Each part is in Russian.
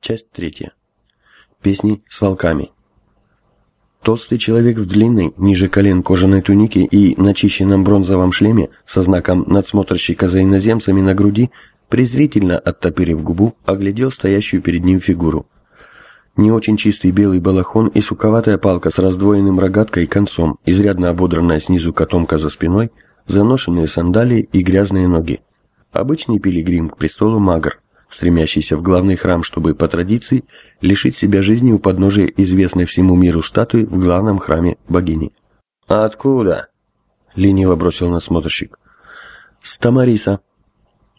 Часть третья. Песни с волками. Толстый человек в длинной, ниже колен кожаной тунике и начищенном бронзовом шлеме со знаком надсмотрщика за иноземцами на груди, презрительно оттопырив губу, оглядел стоящую перед ним фигуру. Не очень чистый белый балахон и суковатая палка с раздвоенным рогаткой и концом, изрядно ободранная снизу котомка за спиной, заношенные сандалии и грязные ноги. Обычный пилигрим к престолу Магр – стремящийся в главный храм, чтобы по традиции лишить себя жизни у подножия известной всему миру статуи в главном храме богини. «А откуда?» — лениво бросил надсмотрщик. «С Тамариса».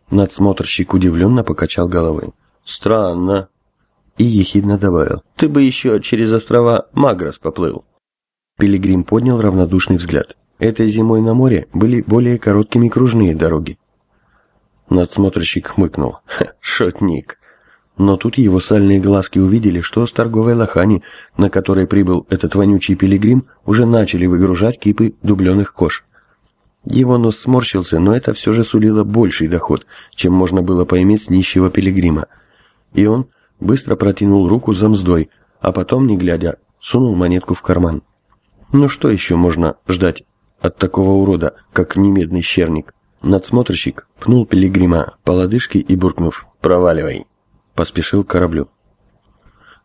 Надсмотрщик удивленно покачал головой. «Странно». И ехидно добавил. «Ты бы еще через острова Магрос поплыл». Пилигрим поднял равнодушный взгляд. Этой зимой на море были более короткими кружные дороги, Надсмотрщик хмыкнул. Шотник. Но тут его сальные глазки увидели, что с торговой лохани, на которой прибыл этот вонючий пилигрим, уже начали выгружать кипы дубленых кож. Его нос сморщился, но это все же сулило больший доход, чем можно было поиметь с нищего пилигрима. И он быстро протянул руку за мздой, а потом, не глядя, сунул монетку в карман. Ну что еще можно ждать от такого урода, как немедный щерник? Надсмотрщик пнул пилигрима по лодыжке и, буркнув «Проваливай!», поспешил к кораблю.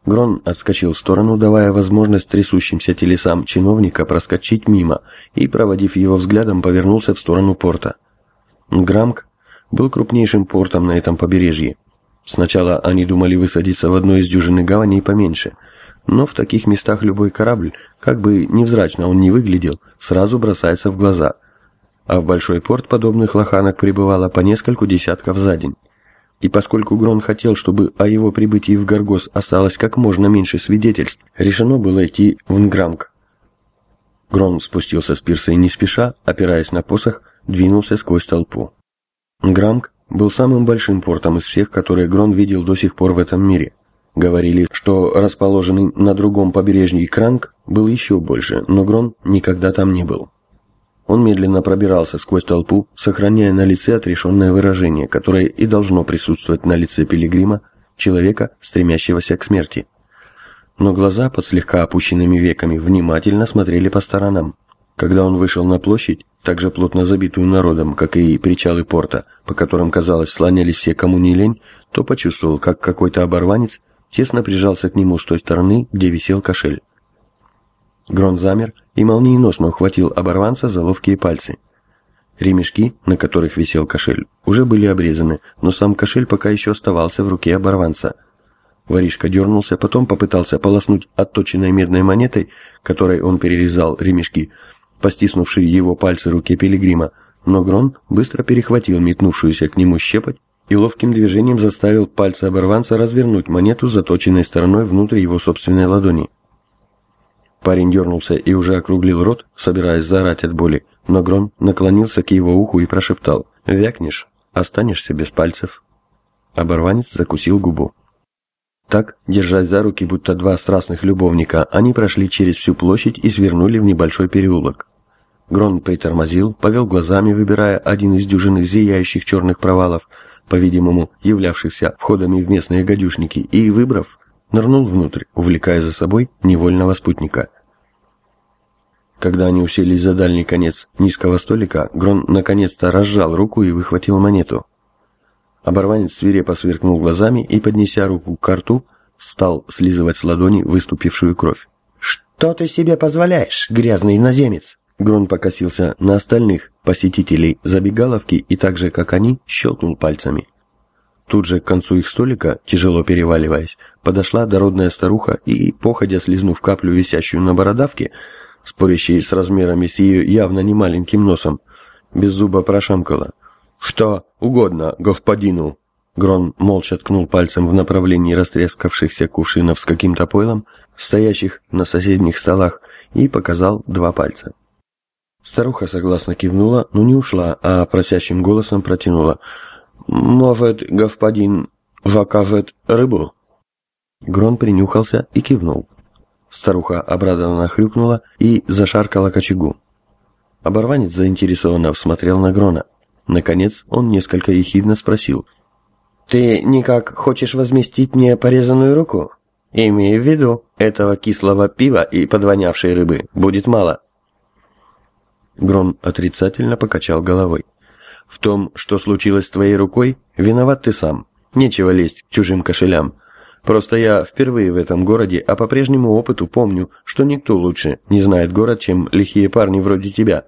Грон отскочил в сторону, давая возможность трясущимся телесам чиновника проскочить мимо и, проводив его взглядом, повернулся в сторону порта. Грамк был крупнейшим портом на этом побережье. Сначала они думали высадиться в одной из дюжины гаваней поменьше, но в таких местах любой корабль, как бы невзрачно он ни выглядел, сразу бросается в глаза – а в большой порт подобных лоханок прибывало по нескольку десятков за день. И поскольку Грон хотел, чтобы о его прибытии в Гаргос осталось как можно меньше свидетельств, решено было идти в Нграмк. Грон спустился с пирса и не спеша, опираясь на посох, двинулся сквозь толпу. Нграмк был самым большим портом из всех, которые Грон видел до сих пор в этом мире. Говорили, что расположенный на другом побережье Кранк был еще больше, но Грон никогда там не был. Он медленно пробирался сквозь толпу, сохраняя на лице отрешенное выражение, которое и должно присутствовать на лице пилигрима, человека, стремящегося к смерти. Но глаза под слегка опущенными веками внимательно смотрели по сторонам. Когда он вышел на площадь, также плотно забитую народом, как и причалы порта, по которым, казалось, слонялись все, кому не лень, то почувствовал, как какой-то оборванец тесно прижался к нему с той стороны, где висел кошель. Грон замер и молниеносно ухватил оборванца за ловкие пальцы. Ремешки, на которых висел кошель, уже были обрезаны, но сам кошель пока еще оставался в руке оборванца. Воришка дернулся, потом попытался полоснуть отточенной медной монетой, которой он перерезал ремешки, постиснувшие его пальцы руке пилигрима, но Грон быстро перехватил метнувшуюся к нему щепоть и ловким движением заставил пальцы оборванца развернуть монету заточенной стороной внутрь его собственной ладони. Парень дернулся и уже округлил рот, собираясь заорать от боли, но Грон наклонился к его уху и прошептал «Вякнешь, останешься без пальцев». Оборванец закусил губу. Так, держась за руки, будто два страстных любовника, они прошли через всю площадь и свернули в небольшой переулок. Грон притормозил, повел глазами, выбирая один из дюжины зияющих черных провалов, по-видимому, являвшихся входами в местные гадюшники, и, выбрав, нырнул внутрь, увлекая за собой невольного спутника. Когда они уселись за дальний конец низкого столика, Грон наконец-то разжал руку и выхватил монету. Оборванец свирепо сверкнул глазами и, поднеся руку к рту, стал слизывать с ладони выступившую кровь. «Что ты себе позволяешь, грязный иноземец?» Грон покосился на остальных посетителей забегаловки и так же, как они, щелкнул пальцами. Тут же к концу их столика, тяжело переваливаясь, подошла дородная старуха и, походя слизнув каплю, висящую на бородавке, спорящей с размерами с ее явно не маленьким носом, без зуба прошамкала. «Что угодно, господину!» Грон молча ткнул пальцем в направлении растрескавшихся кувшинов с каким-то пойлом, стоящих на соседних столах, и показал два пальца. Старуха согласно кивнула, но не ушла, а просящим голосом протянула – «Может, господин закажет рыбу?» Грон принюхался и кивнул. Старуха обрадованно хрюкнула и зашаркала к очагу. Оборванец заинтересованно всмотрел на Грона. Наконец он несколько ехидно спросил. Ты никак хочешь возместить мне порезанную руку? Имей в виду, этого кислого пива и подвонявшей рыбы будет мало. Грон отрицательно покачал головой. В том, что случилось с твоей рукой, виноват ты сам. Нечего лезть к чужим кошелям. Просто я впервые в этом городе, а по прежнему опыту помню, что никто лучше не знает город, чем лихие парни вроде тебя.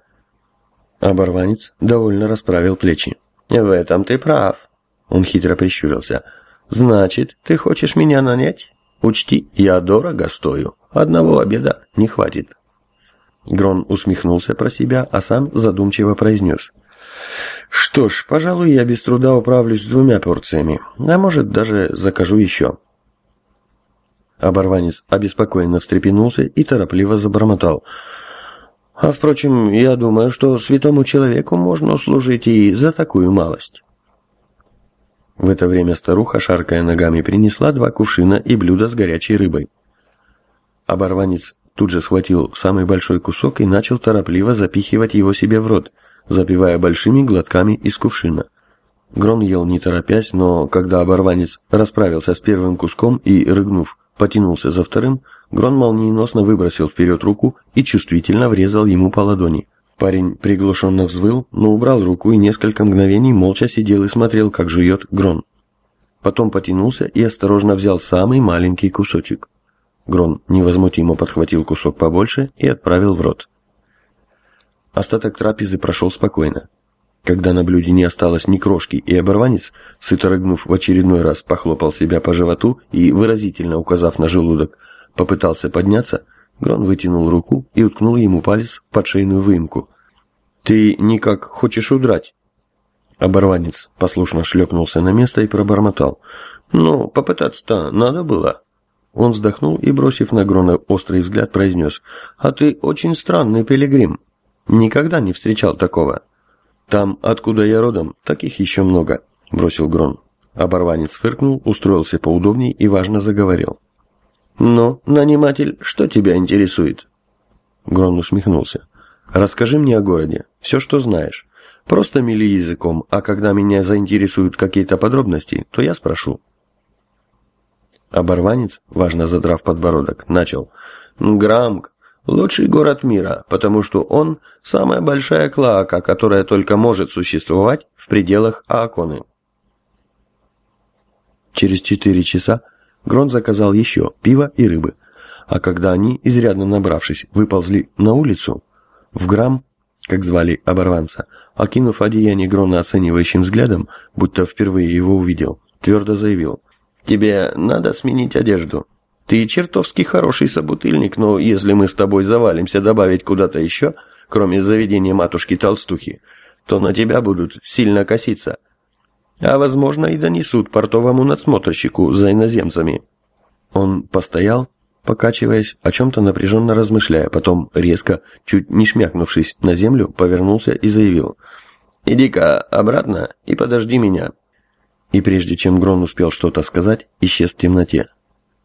Оборванец довольно расправил плечи. В этом ты прав. Он хитро прищурился. Значит, ты хочешь меня нанять? Учти, я дорого стою. Одного обеда не хватит. Грон усмехнулся про себя, а сам задумчиво произнес. «Что ж, пожалуй, я без труда управлюсь с двумя порциями, а может, даже закажу еще». Оборванец обеспокоенно встрепенулся и торопливо забормотал. «А впрочем, я думаю, что святому человеку можно служить и за такую малость». В это время старуха, шаркая ногами, принесла два кувшина и блюдо с горячей рыбой. Оборванец тут же схватил самый большой кусок и начал торопливо запихивать его себе в рот, запивая большими глотками из кувшина. Грон ел не торопясь, но когда оборванец расправился с первым куском и, рыгнув, потянулся за вторым, Грон молниеносно выбросил вперед руку и чувствительно врезал ему по ладони. Парень приглушенно взвыл, но убрал руку и несколько мгновений молча сидел и смотрел, как жует Грон. Потом потянулся и осторожно взял самый маленький кусочек. Грон невозмутимо подхватил кусок побольше и отправил в рот. Остаток трапезы прошел спокойно. Когда на блюде не осталось ни крошки, и оборванец, сыто рыгнув в очередной раз, похлопал себя по животу и, выразительно указав на желудок, попытался подняться, Грон вытянул руку и уткнул ему палец под шейную выемку. «Ты никак хочешь удрать?» Оборванец послушно шлепнулся на место и пробормотал. «Ну, попытаться-то надо было». Он вздохнул и, бросив на Грона острый взгляд, произнес. «А ты очень странный пилигрим. Никогда не встречал такого». «Там, откуда я родом, таких еще много», — бросил Грон. Оборванец фыркнул, устроился поудобней и важно заговорил. «Ну, наниматель, что тебя интересует?» Грон усмехнулся. «Расскажи мне о городе, все, что знаешь. Просто мили языком, а когда меня заинтересуют какие-то подробности, то я спрошу». Оборванец, важно задрав подбородок, начал. «Грамк, лучший город мира, потому что он – самая большая клоака, которая только может существовать в пределах Ааконы». Через четыре часа Грон заказал еще пиво и рыбы, а когда они, изрядно набравшись, выползли на улицу, в грамм, как звали оборванца, окинув одеяние Грона оценивающим взглядом, будто впервые его увидел, твердо заявил – Тебе надо сменить одежду. Ты чертовски хороший собутыльник, но если мы с тобой завалимся добавить куда-то еще, кроме заведения матушки-толстухи, то на тебя будут сильно коситься. А возможно и донесут портовому надсмотрщику за иноземцами. Он постоял, покачиваясь, о чем-то напряженно размышляя, потом резко, чуть не шмякнувшись на землю, повернулся и заявил «Иди-ка обратно и подожди меня». И прежде чем Грон успел что-то сказать, исчез в темноте.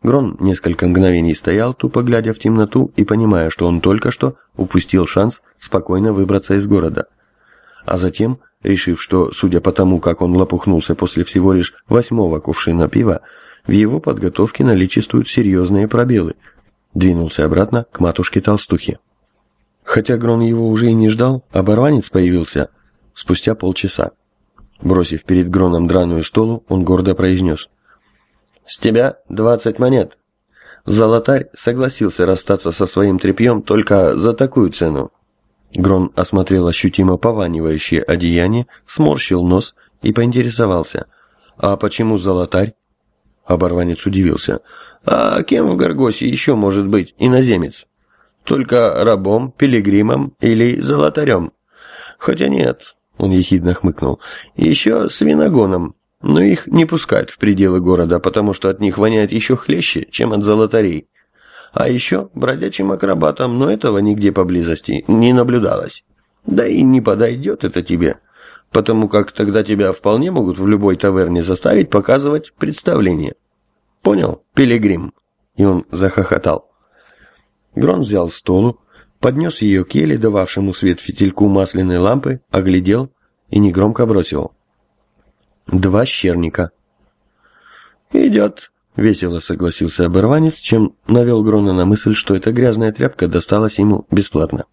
Грон несколько мгновений стоял, тупо глядя в темноту и понимая, что он только что упустил шанс спокойно выбраться из города. А затем, решив, что, судя по тому, как он лопухнулся после всего лишь восьмого кувшина пива, в его подготовке наличествуют серьезные пробелы, двинулся обратно к матушке-толстухе. Хотя Грон его уже и не ждал, оборванец появился спустя полчаса. Бросив перед Гроном драную столу, он гордо произнес. «С тебя двадцать монет. Золотарь согласился расстаться со своим тряпьем только за такую цену». Грон осмотрел ощутимо пованивающее одеяние, сморщил нос и поинтересовался. «А почему золотарь?» Оборванец удивился. «А кем в Гаргосе еще может быть иноземец? Только рабом, пилигримом или золотарем? Хотя нет, он ехидно хмыкнул. «Еще с виногоном. Но их не пускают в пределы города, потому что от них воняет еще хлеще, чем от золотарей. А еще бродячим акробатом, но этого нигде поблизости не наблюдалось. Да и не подойдет это тебе, потому как тогда тебя вполне могут в любой таверне заставить показывать представление. Понял, пилигрим?» И он захохотал. Грон взял столу, поднес ее к еле дававшему свет фитильку масляной лампы, оглядел и негромко бросил. «Два щерника». «Идет», — весело согласился оборванец, чем навел Грона на мысль, что эта грязная тряпка досталась ему бесплатно.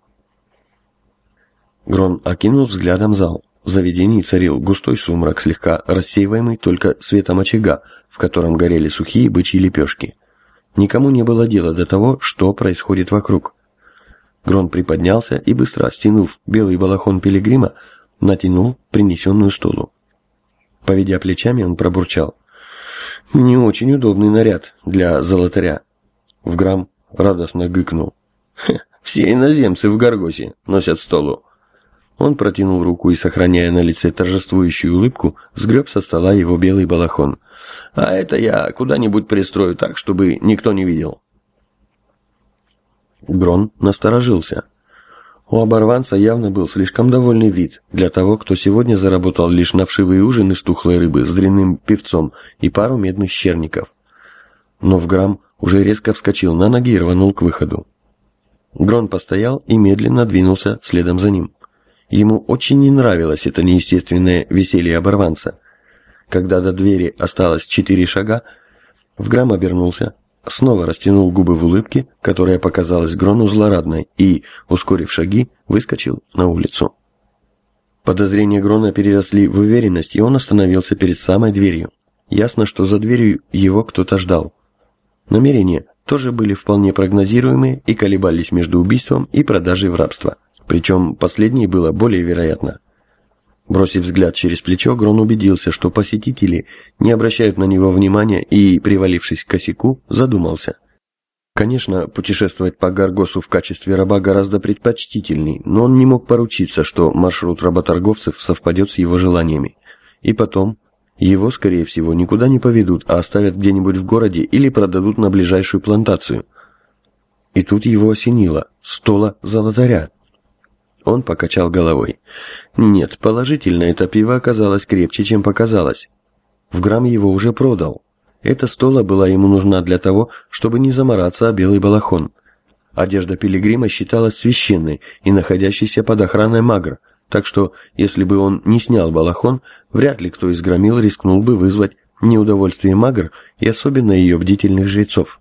Грон окинул взглядом зал. В заведении царил густой сумрак, слегка рассеиваемый только светом очага, в котором горели сухие бычьи лепешки. Никому не было дела до того, что происходит вокруг. Грон приподнялся и, быстро стянув белый балахон пилигрима, натянул принесенную стулу. Поведя плечами, он пробурчал. «Не очень удобный наряд для золотаря». В грамм радостно гыкнул. «Все иноземцы в Гаргосе носят столу». Он протянул руку и, сохраняя на лице торжествующую улыбку, сгреб со стола его белый балахон. «А это я куда-нибудь пристрою так, чтобы никто не видел». Грон насторожился. У оборванца явно был слишком довольный вид для того, кто сегодня заработал лишь на вшивый ужин из тухлой рыбы с дрянным певцом и пару медных щерников. Но в грамм уже резко вскочил на ноги и рванул к выходу. Грон постоял и медленно двинулся следом за ним. Ему очень не нравилось это неестественное веселье оборванца. Когда до двери осталось четыре шага, Вграм обернулся, снова растянул губы в улыбке, которая показалась Грону злорадной, и, ускорив шаги, выскочил на улицу. Подозрения Грона переросли в уверенность, и он остановился перед самой дверью. Ясно, что за дверью его кто-то ждал. Намерения тоже были вполне прогнозируемые и колебались между убийством и продажей в рабство. Причем последнее было более вероятно. Бросив взгляд через плечо, Грон убедился, что посетители не обращают на него внимания и, привалившись к косяку, задумался. Конечно, путешествовать по Гаргосу в качестве раба гораздо предпочтительней, но он не мог поручиться, что маршрут работорговцев совпадет с его желаниями. И потом, его, скорее всего, никуда не поведут, а оставят где-нибудь в городе или продадут на ближайшую плантацию. И тут его осенило. Стола золотаря. Он покачал головой. Нет, положительно, это пиво оказалось крепче, чем показалось. В грамм его уже продал. Эта стола была ему нужна для того, чтобы не замораться о белый балахон. Одежда пилигрима считалась священной и находящейся под охраной магр, так что, если бы он не снял балахон, вряд ли кто из громил рискнул бы вызвать неудовольствие магр и особенно ее бдительных жрецов.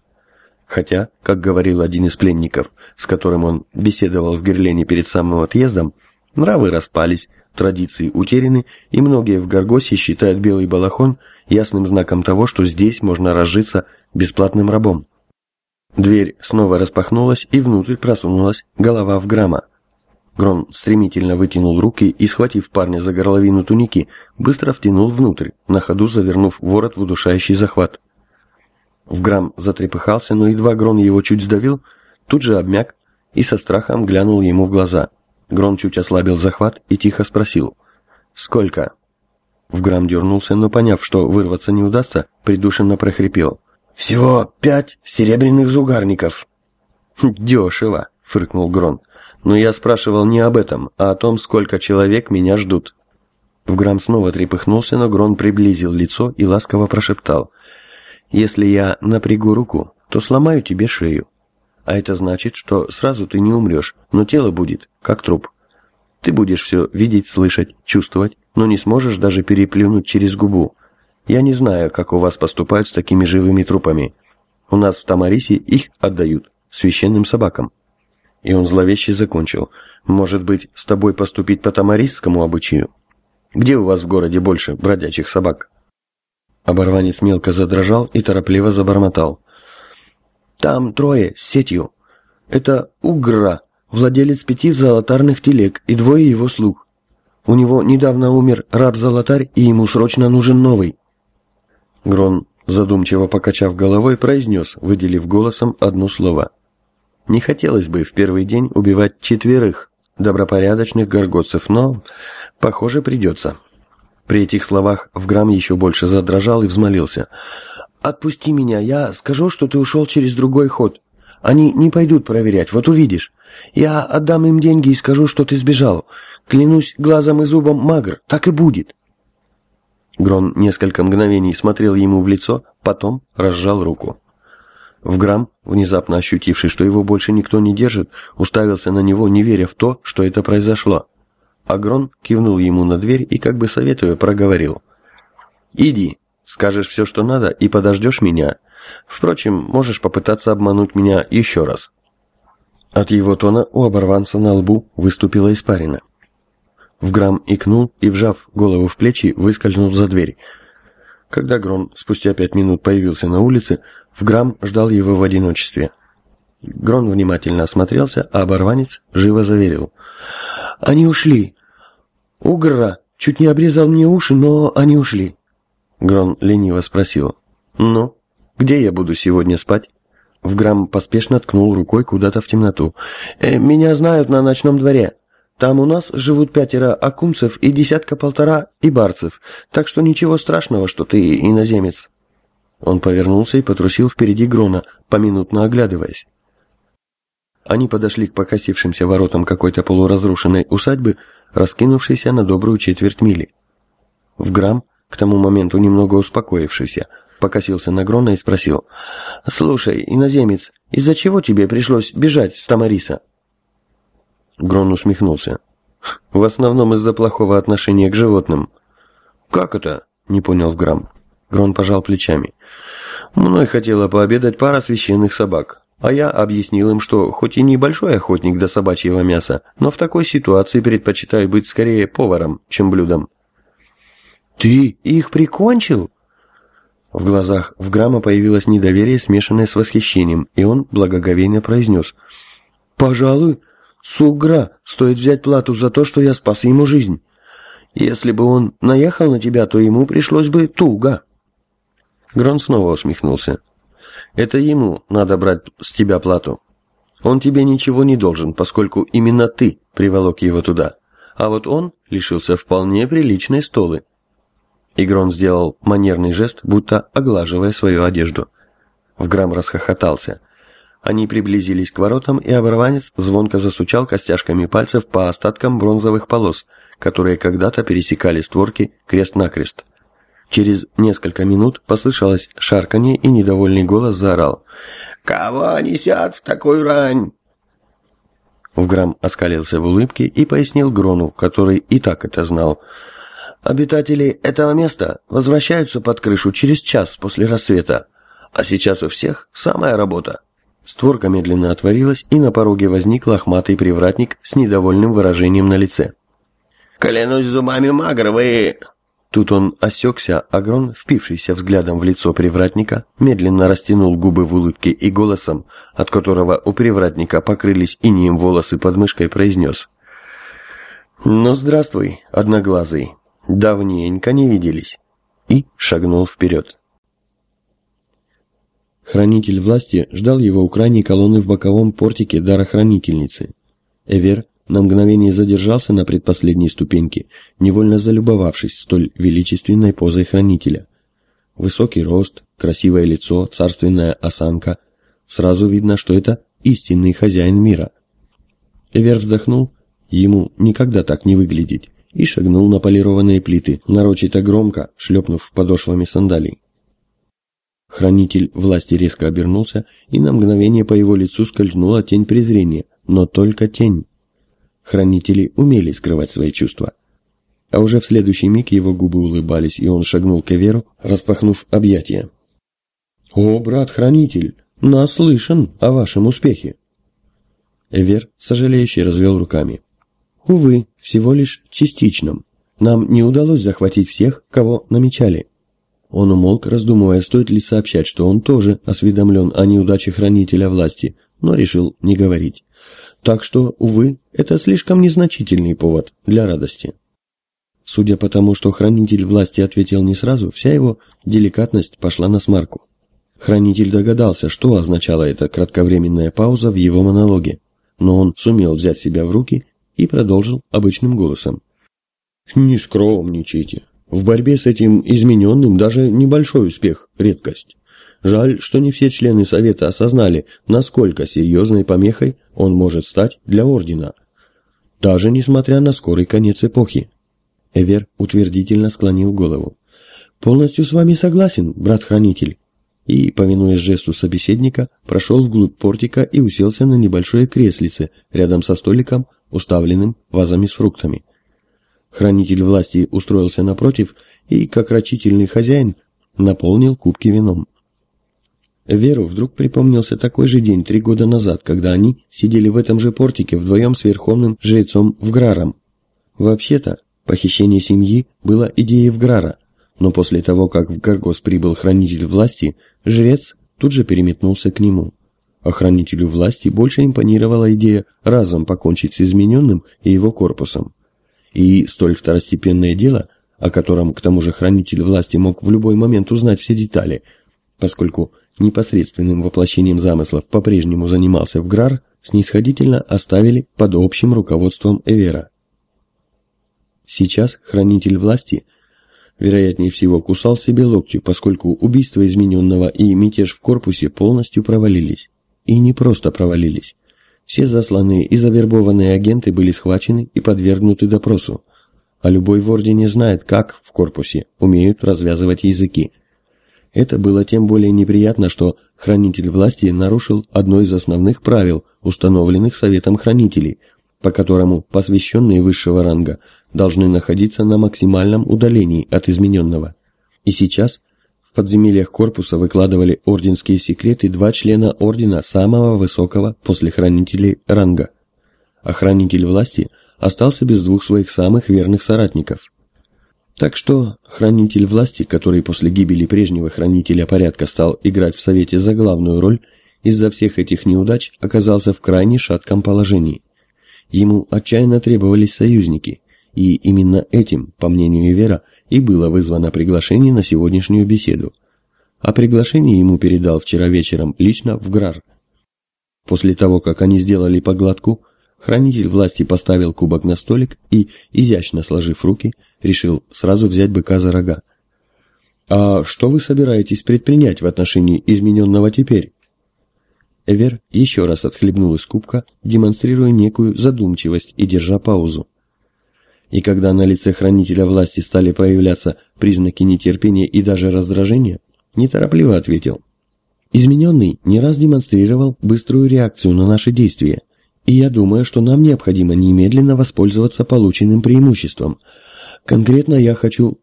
Хотя, как говорил один из пленников, с которым он беседовал в Герлене перед самым отъездом, нравы распались, традиции утеряны, и многие в Гаргосе считают белый балахон ясным знаком того, что здесь можно разжиться бесплатным рабом. Дверь снова распахнулась, и внутрь просунулась голова в грамма. Грон стремительно вытянул руки и, схватив парня за горловину туники, быстро втянул внутрь, на ходу завернув ворот в удушающий захват. Вграм затрепыхался, но едва Грон его чуть сдавил, тут же обмяк и со страхом глянул ему в глаза. Грон чуть ослабил захват и тихо спросил «Сколько?». Вграм дернулся, но поняв, что вырваться не удастся, придушенно прохрипел. «Всего пять серебряных зугарников». «Дешево», — фыркнул Грон. «Но я спрашивал не об этом, а о том, сколько человек меня ждут». Вграм снова трепыхнулся, но Грон приблизил лицо и ласково прошептал. Если я напрягу руку, то сломаю тебе шею. А это значит, что сразу ты не умрешь, но тело будет, как труп. Ты будешь все видеть, слышать, чувствовать, но не сможешь даже переплюнуть через губу. Я не знаю, как у вас поступают с такими живыми трупами. У нас в Тамарисе их отдают священным собакам. И он зловеще закончил. Может быть, с тобой поступить по тамарисскому обычаю? Где у вас в городе больше бродячих собак? Оборванец мелко задрожал и торопливо забормотал. «Там трое с сетью. Это Угра, владелец пяти золотарных телег и двое его слуг. У него недавно умер раб-золотарь, и ему срочно нужен новый». Грон, задумчиво покачав головой, произнес, выделив голосом одно слово. «Не хотелось бы в первый день убивать четверых добропорядочных горготцев, но, похоже, придется». При этих словах Вграм еще больше задрожал и взмолился. «Отпусти меня, я скажу, что ты ушел через другой ход. Они не пойдут проверять, вот увидишь. Я отдам им деньги и скажу, что ты сбежал. Клянусь глазом и зубом Магр, так и будет». Грон несколько мгновений смотрел ему в лицо, потом разжал руку. Вграм, внезапно ощутивший, что его больше никто не держит, уставился на него, не веря в то, что это произошло. Агрон кивнул ему на дверь и, как бы советуя, проговорил. «Иди, Скажешь все, что надо, и подождешь меня. Впрочем, можешь попытаться обмануть меня еще раз». От его тона у оборванца на лбу выступила испарина. Вграм икнул и, вжав голову в плечи, выскользнул за дверь. Когда Грон спустя пять минут появился на улице, Вграм ждал его в одиночестве. Грон внимательно осмотрелся, а оборванец живо заверил. «Они ушли! Угра! Чуть не обрезал мне уши, но они ушли!» Грон лениво спросил. «Ну, где я буду сегодня спать?» Вграм поспешно ткнул рукой куда-то в темноту. «Э, «Меня знают на ночном дворе. Там у нас живут пятеро акумцев и десятка-полтора ибарцев, так что ничего страшного, что ты иноземец». Он повернулся и потрусил впереди Грона, поминутно оглядываясь. Они подошли к покосившимся воротам какой-то полуразрушенной усадьбы, раскинувшейся на добрую четверть мили. Вграм, к тому моменту немного успокоившийся, покосился на Грона и спросил, «Слушай, иноземец, из-за чего тебе пришлось бежать с Тамариса?» Грон усмехнулся. «В основном из-за плохого отношения к животным». «Как это?» — не понял Вграм. Грон пожал плечами. «Мной хотела пообедать пара священных собак, а я объяснил им, что хоть и небольшой охотник до собачьего мяса, но в такой ситуации предпочитаю быть скорее поваром, чем блюдом». «Ты их прикончил?» В глазах Вграма появилось недоверие, смешанное с восхищением, и он благоговейно произнес. «Пожалуй, Сугра, стоит взять плату за то, что я спас ему жизнь. Если бы он наехал на тебя, то ему пришлось бы туго. Грон снова усмехнулся. Это ему надо брать с тебя плату. Он тебе ничего не должен, поскольку именно ты приволок его туда. А вот он лишился вполне приличной столы. Игрон сделал манерный жест, будто оглаживая свою одежду. Вграм расхохотался. Они приблизились к воротам, и оборванец звонко застучал костяшками пальцев по остаткам бронзовых полос, которые когда-то пересекали створки крест-накрест. Через несколько минут послышалось шарканье, и недовольный голос заорал. «Кого несят в такую рань?» Уграм оскалился в улыбке и пояснил Грону, который и так это знал. «Обитатели этого места возвращаются под крышу через час после рассвета, а сейчас у всех самая работа Створка медленно отворилась, и на пороге возник лохматый привратник с недовольным выражением на лице. «Клянусь зубами Магровы!» Тут он осекся, а Грон, впившийся взглядом в лицо привратника, медленно растянул губы в улыбке и голосом, от которого у привратника покрылись инием волосы под мышкой, произнес. «Ну, здравствуй, одноглазый, давненько не виделись», и шагнул вперед. Хранитель власти ждал его у крайней колонны в боковом портике дарохранительницы. Эвер на мгновение задержался на предпоследней ступеньке, невольно залюбовавшись столь величественной позой хранителя. Высокий рост, красивое лицо, царственная осанка. Сразу видно, что это истинный хозяин мира. Эвер вздохнул, ему никогда так не выглядеть, и шагнул на полированные плиты, нарочито громко, шлепнув подошвами сандалий. Хранитель власти резко обернулся, и на мгновение по его лицу скользнула тень презрения, но только тень. Хранители умели скрывать свои чувства. А уже в следующий миг его губы улыбались, и он шагнул к Эверу, распахнув объятия. «О, брат-хранитель, наслышан о вашем успехе!» Эвер, сожалеющий, развел руками. «Увы, всего лишь частичном. Нам не удалось захватить всех, кого намечали. Он умолк, раздумывая, стоит ли сообщать, что он тоже осведомлен о неудаче хранителя власти, но решил не говорить. Так что, увы, это слишком незначительный повод для радости. Судя по тому, что хранитель власти ответил не сразу, вся его деликатность пошла на смарку. Хранитель догадался, что означала эта кратковременная пауза в его монологе, но он сумел взять себя в руки и продолжил обычным голосом. «Не скромничайте. В борьбе с этим измененным даже небольшой успех – редкость. Жаль, что не все члены Совета осознали, насколько серьезной помехой он может стать для Ордена. Даже несмотря на скорый конец эпохи. Эвер утвердительно склонил голову. «Полностью с вами согласен, брат-хранитель». И, повинуясь жесту собеседника, прошел вглубь портика и уселся на небольшое креслице рядом со столиком, уставленным вазами с фруктами. Хранитель власти устроился напротив и, как рачительный хозяин, наполнил кубки вином. Веру вдруг припомнился такой же день три года назад, когда они сидели в этом же портике вдвоем с верховным жрецом Вграром. Вообще-то, похищение семьи было идеей Вграра, но после того, как в Гаргос прибыл хранитель власти, жрец тут же переметнулся к нему. Охранителю власти больше импонировала идея разом покончить с измененным и его корпусом. И столь второстепенное дело, о котором к тому же хранитель власти мог в любой момент узнать все детали, поскольку непосредственным воплощением замыслов по-прежнему занимался в Грар, снисходительно оставили под общим руководством Эвера. Сейчас хранитель власти, вероятнее всего, кусал себе локти, поскольку убийство измененного и мятеж в корпусе полностью провалились. И не просто провалились. Все засланные и завербованные агенты были схвачены и подвергнуты допросу. А любой в Ордене знает, как в корпусе умеют развязывать языки. Это было тем более неприятно, что хранитель власти нарушил одно из основных правил, установленных Советом Хранителей, по которому посвященные высшего ранга должны находиться на максимальном удалении от измененного. И сейчас в подземельях корпуса выкладывали орденские секреты два члена ордена самого высокого после хранителей ранга. Охранитель власти остался без двух своих самых верных соратников. Так что хранитель власти, который после гибели прежнего хранителя порядка стал играть в Совете за главную роль, из-за всех этих неудач оказался в крайне шатком положении. Ему отчаянно требовались союзники, и именно этим, по мнению Вера, и было вызвано приглашение на сегодняшнюю беседу. А приглашение ему передал вчера вечером лично в Грар. После того, как они сделали поглотку, Хранитель власти поставил кубок на столик и, изящно сложив руки, решил сразу взять быка за рога. «А что вы собираетесь предпринять в отношении измененного теперь?» Эвер еще раз отхлебнул из кубка, демонстрируя некую задумчивость и держа паузу. И когда на лице хранителя власти стали проявляться признаки нетерпения и даже раздражения, неторопливо ответил. Измененный не раз демонстрировал быструю реакцию на наши действия, и я думаю, что нам необходимо немедленно воспользоваться полученным преимуществом. Конкретно я хочу...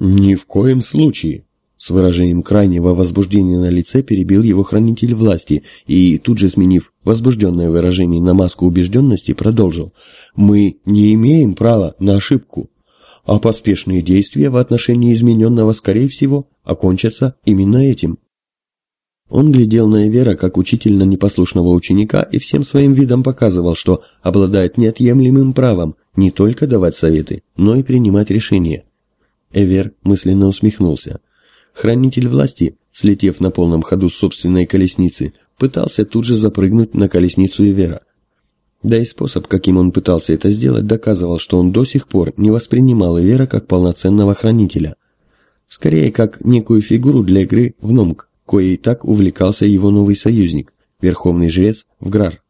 Ни в коем случае. С выражением крайнего возбуждения на лице перебил его хранитель власти и, тут же сменив возбужденное выражение на маску убежденности, продолжил. Мы не имеем права на ошибку, а поспешные действия в отношении измененного, скорее всего, окончатся именно этим. Он глядел на Эвера как учитель на непослушного ученика и всем своим видом показывал, что обладает неотъемлемым правом не только давать советы, но и принимать решения. Эвер мысленно усмехнулся. Хранитель власти, слетев на полном ходу с собственной колесницы, пытался тут же запрыгнуть на колесницу Эвера. Да и способ, каким он пытался это сделать, доказывал, что он до сих пор не воспринимал Эвера как полноценного хранителя. Скорее, как некую фигуру для игры в номк коей так увлекался его новый союзник, верховный жрец Вграр.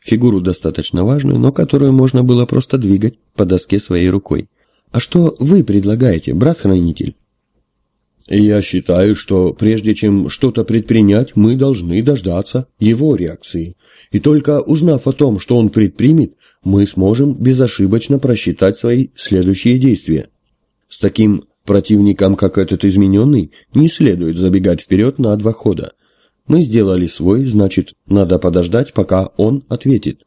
Фигуру достаточно важную, но которую можно было просто двигать по доске своей рукой. А что вы предлагаете, брат-хранитель? Я считаю, что прежде чем что-то предпринять, мы должны дождаться его реакции. И только узнав о том, что он предпримет, мы сможем безошибочно просчитать свои следующие действия. С таким Противникам, как этот измененный, не следует забегать вперед на два хода. Мы сделали свой, значит, надо подождать, пока он ответит.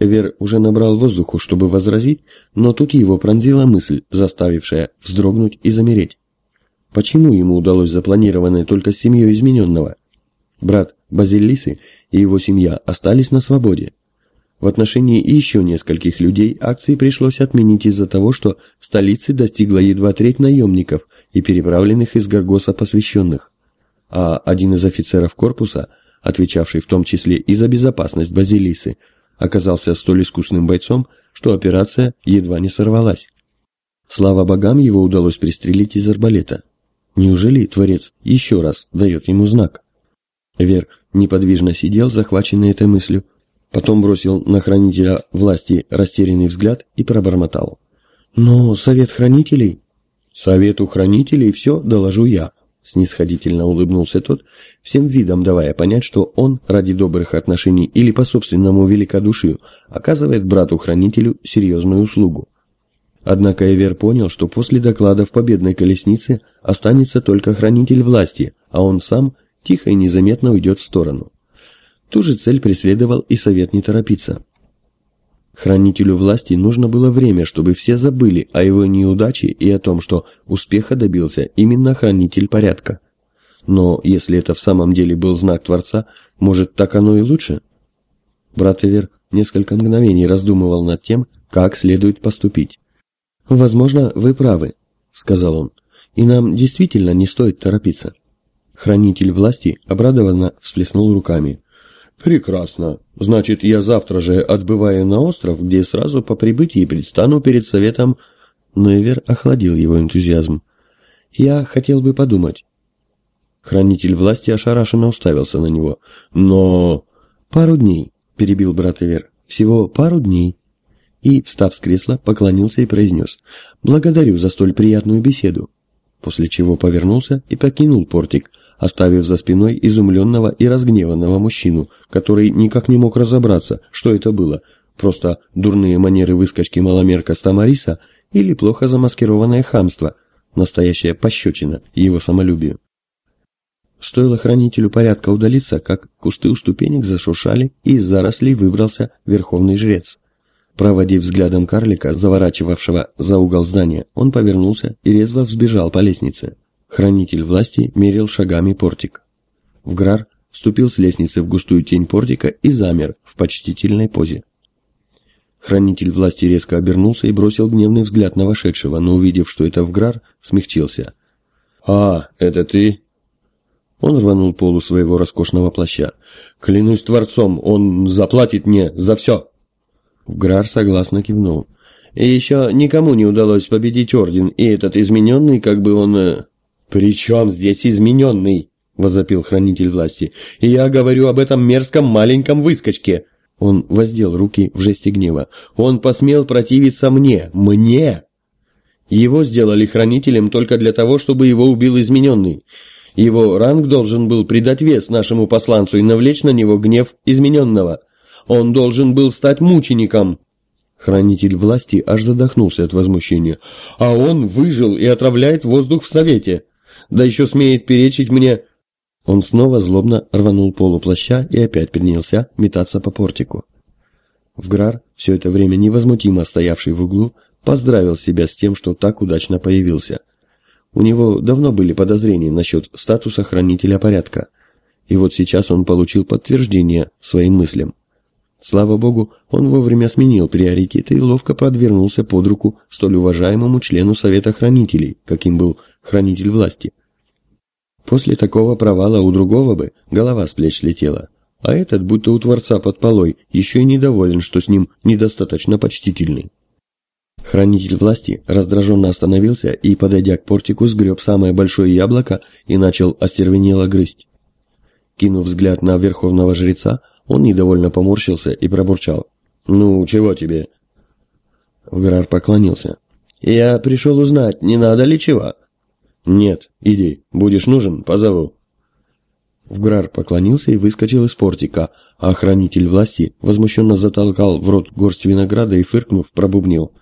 Эвер уже набрал воздуху, чтобы возразить, но тут его пронзила мысль, заставившая вздрогнуть и замереть. Почему ему удалось запланированное только с семьей измененного? Брат Базилисы и его семья остались на свободе. В отношении еще нескольких людей акции пришлось отменить из-за того, что в столице достигла едва треть наемников и переправленных из Гаргоса посвященных. А один из офицеров корпуса, отвечавший в том числе и за безопасность Базилисы, оказался столь искусным бойцом, что операция едва не сорвалась. Слава богам, его удалось пристрелить из арбалета. Неужели Творец еще раз дает ему знак? Вер неподвижно сидел, захваченный этой мыслью, Потом бросил на хранителя власти растерянный взгляд и пробормотал. «Но совет хранителей...» «Совету хранителей все доложу я», — снисходительно улыбнулся тот, всем видом давая понять, что он ради добрых отношений или по собственному великодушию оказывает брату-хранителю серьезную услугу. Однако Эвер понял, что после доклада в победной колеснице останется только хранитель власти, а он сам тихо и незаметно уйдет в сторону. Ту же цель преследовал и совет не торопиться. Хранителю власти нужно было время, чтобы все забыли о его неудаче и о том, что успеха добился именно хранитель порядка. Но если это в самом деле был знак Творца, может, так оно и лучше? Брат Эвер несколько мгновений раздумывал над тем, как следует поступить. «Возможно, вы правы», — сказал он, — «и нам действительно не стоит торопиться». Хранитель власти обрадованно всплеснул руками. «Прекрасно. Значит, я завтра же отбываю на остров, где сразу по прибытии предстану перед советом...» Нойвер охладил его энтузиазм. «Я хотел бы подумать». Хранитель власти ошарашенно уставился на него. «Но...» «Пару дней», — перебил брат Эвер. «Всего пару дней». И, встав с кресла, поклонился и произнес. «Благодарю за столь приятную беседу». После чего повернулся и покинул портик, оставив за спиной изумленного и разгневанного мужчину, который никак не мог разобраться, что это было, просто дурные манеры выскочки маломерка Стамариса или плохо замаскированное хамство, настоящая пощечина его самолюбию. Стоило хранителю порядка удалиться, как кусты у ступенек зашуршали, и из зарослей выбрался верховный жрец. Проводив взглядом карлика, заворачивавшего за угол здания, он повернулся и резво взбежал по лестнице. Хранитель власти мерил шагами портик. Вграр ступил с лестницы в густую тень портика и замер в почтительной позе. Хранитель власти резко обернулся и бросил гневный взгляд на вошедшего, но увидев, что это Вграр, смягчился. «А, это ты?» Он рванул полу своего роскошного плаща. «Клянусь Творцом, он заплатит мне за все!» Вграр согласно кивнул. «И еще никому не удалось победить Орден, и этот измененный, как бы он...» э, «При чем здесь измененный?» – возопил хранитель власти. «И я говорю об этом мерзком маленьком выскочке!» Он воздел руки в жесте гнева. «Он посмел противиться мне! Мне!» Его сделали хранителем только для того, чтобы его убил измененный. Его ранг должен был придать вес нашему посланцу и навлечь на него гнев измененного. Он должен был стать мучеником. Хранитель власти аж задохнулся от возмущения. А он выжил и отравляет воздух в совете да еще смеет перечить мне...» Он снова злобно рванул полу плаща и опять принялся метаться по портику. Вграр, все это время невозмутимо стоявший в углу, поздравил себя с тем, что так удачно появился. У него давно были подозрения насчет статуса хранителя порядка, и вот сейчас он получил подтверждение своим мыслям. Слава богу, он вовремя сменил приоритеты и ловко подвернулся под руку столь уважаемому члену Совета Хранителей, каким был Хранитель Власти. После такого провала у другого бы голова с плеч летела, а этот, будто у Творца под полой, еще и недоволен, что с ним недостаточно почтительный. Хранитель власти раздраженно остановился и, подойдя к портику, сгреб самое большое яблоко и начал остервенело грызть. Кинув взгляд на верховного жреца, он недовольно поморщился и пробурчал. «Ну, чего тебе?» Вграр поклонился. «Я пришел узнать, не надо ли чего?» «Нет, иди. Будешь нужен, позову». Вграр поклонился и выскочил из портика, а охранитель власти возмущенно затолкал в рот горсть винограда и, фыркнув, пробубнил.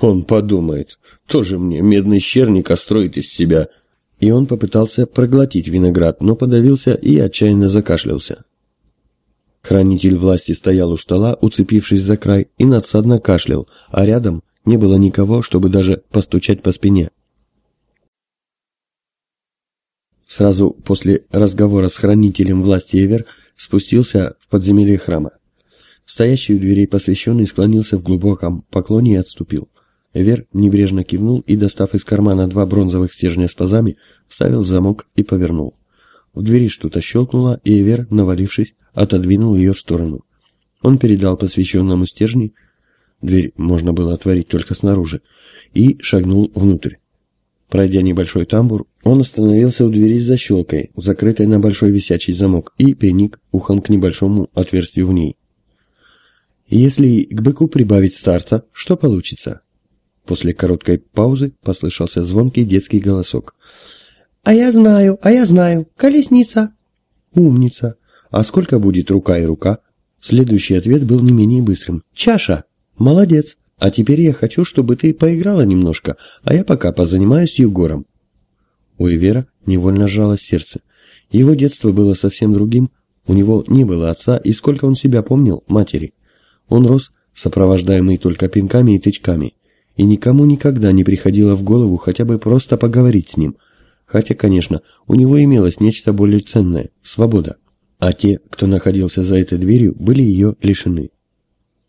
«Он подумает, тоже мне медный щерник, а строит из себя». И он попытался проглотить виноград, но подавился и отчаянно закашлялся. Хранитель власти стоял у стола, уцепившись за край, и надсадно кашлял, а рядом не было никого, чтобы даже постучать по спине. Сразу после разговора с хранителем власти Эвер спустился в подземелье храма. Стоящий у дверей посвященный склонился в глубоком поклоне и отступил. Эвер небрежно кивнул и, достав из кармана два бронзовых стержня с пазами, вставил замок и повернул. В двери что-то щелкнуло, и Эвер, навалившись, отодвинул ее в сторону. Он передал посвященному стержни, дверь можно было отворить только снаружи, и шагнул внутрь. Пройдя небольшой тамбур, он остановился у двери с защелкой, закрытой на большой висячий замок, и приник ухом к небольшому отверстию в ней. «Если к быку прибавить старца, что получится?» После короткой паузы послышался звонкий детский голосок. «А я знаю, а я знаю, колесница!» «Умница! А сколько будет рука и рука?» Следующий ответ был не менее быстрым. «Чаша! Молодец! А теперь я хочу, чтобы ты поиграла немножко, а я пока позанимаюсь Егором». У Ивера невольно сжалось сердце. Его детство было совсем другим, у него не было отца, и сколько он себя помнил, матери. Он рос, сопровождаемый только пинками и тычками, и никому никогда не приходило в голову хотя бы просто поговорить с ним. Хотя, конечно, у него имелось нечто более ценное – свобода. А те, кто находился за этой дверью, были ее лишены.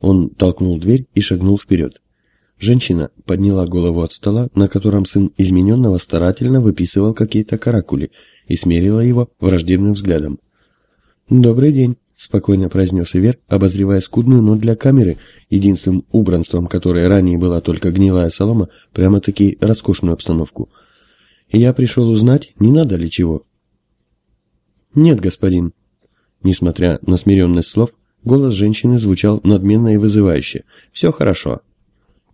Он толкнул дверь и шагнул вперед. Женщина подняла голову от стола, на котором сын измененного старательно выписывал какие-то каракули, и смерила его враждебным взглядом. «Добрый день», — спокойно произнес Ивер, обозревая скудную, но для камеры, единственным убранством которой ранее была только гнилая солома, прямо-таки роскошную обстановку. «Я пришел узнать, не надо ли чего?» «Нет, господин». Несмотря на смиренность слов, голос женщины звучал надменно и вызывающе. «Все хорошо».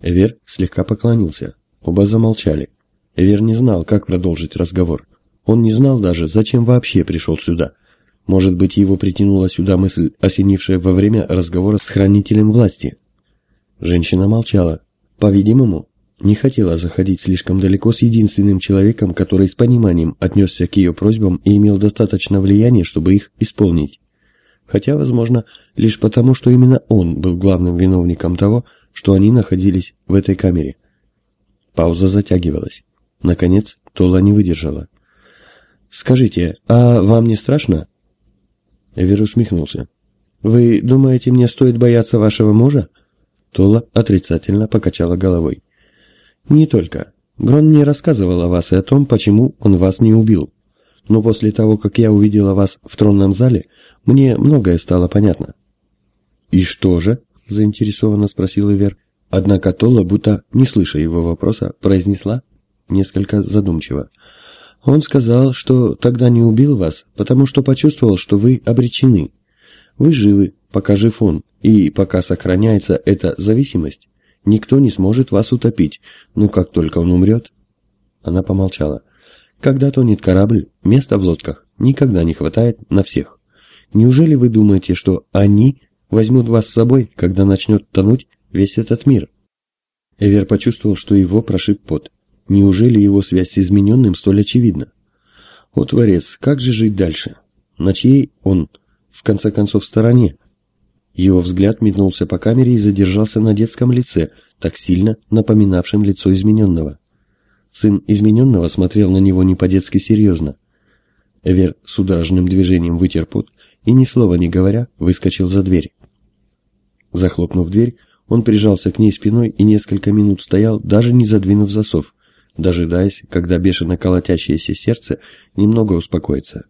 Эвер слегка поклонился. Оба замолчали. Эвер не знал, как продолжить разговор. Он не знал даже, зачем вообще пришел сюда. Может быть, его притянула сюда мысль, осенившая во время разговора с хранителем власти. Женщина молчала. По-видимому, не хотела заходить слишком далеко с единственным человеком, который с пониманием отнесся к ее просьбам и имел достаточно влияния, чтобы их исполнить. Хотя, возможно, лишь потому, что именно он был главным виновником того, что они находились в этой камере. Пауза затягивалась. Наконец, Тола не выдержала. «Скажите, а вам не страшно?» Эвер усмехнулся. «Вы думаете, мне стоит бояться вашего мужа?» Тола отрицательно покачала головой. «Не только. Грон мне рассказывал о вас и о том, почему он вас не убил. Но после того, как я увидела вас в тронном зале, мне многое стало понятно». «И что же?» – заинтересованно спросил Ивер. Однако Тола, будто не слыша его вопроса, произнесла несколько задумчиво. Он сказал, что тогда не убил вас, потому что почувствовал, что вы обречены. Вы живы, пока жив он, и пока сохраняется эта зависимость, никто не сможет вас утопить, но как только он умрет... Она помолчала. Когда тонет корабль, места в лодках никогда не хватает на всех. Неужели вы думаете, что они возьмут вас с собой, когда начнет тонуть весь этот мир?» Эвер почувствовал, что его прошиб пот. Неужели его связь с измененным столь очевидна? О, Творец, как же жить дальше? На чьей он, в конце концов, стороне? Его взгляд метнулся по камере и задержался на детском лице, так сильно напоминавшем лицо измененного. Сын измененного смотрел на него не по-детски серьезно. Эвер судорожным движением вытер пот и, ни слова не говоря, выскочил за дверь. Захлопнув дверь, он прижался к ней спиной и несколько минут стоял, даже не задвинув засов, дожидаясь, когда бешено колотящееся сердце немного успокоится.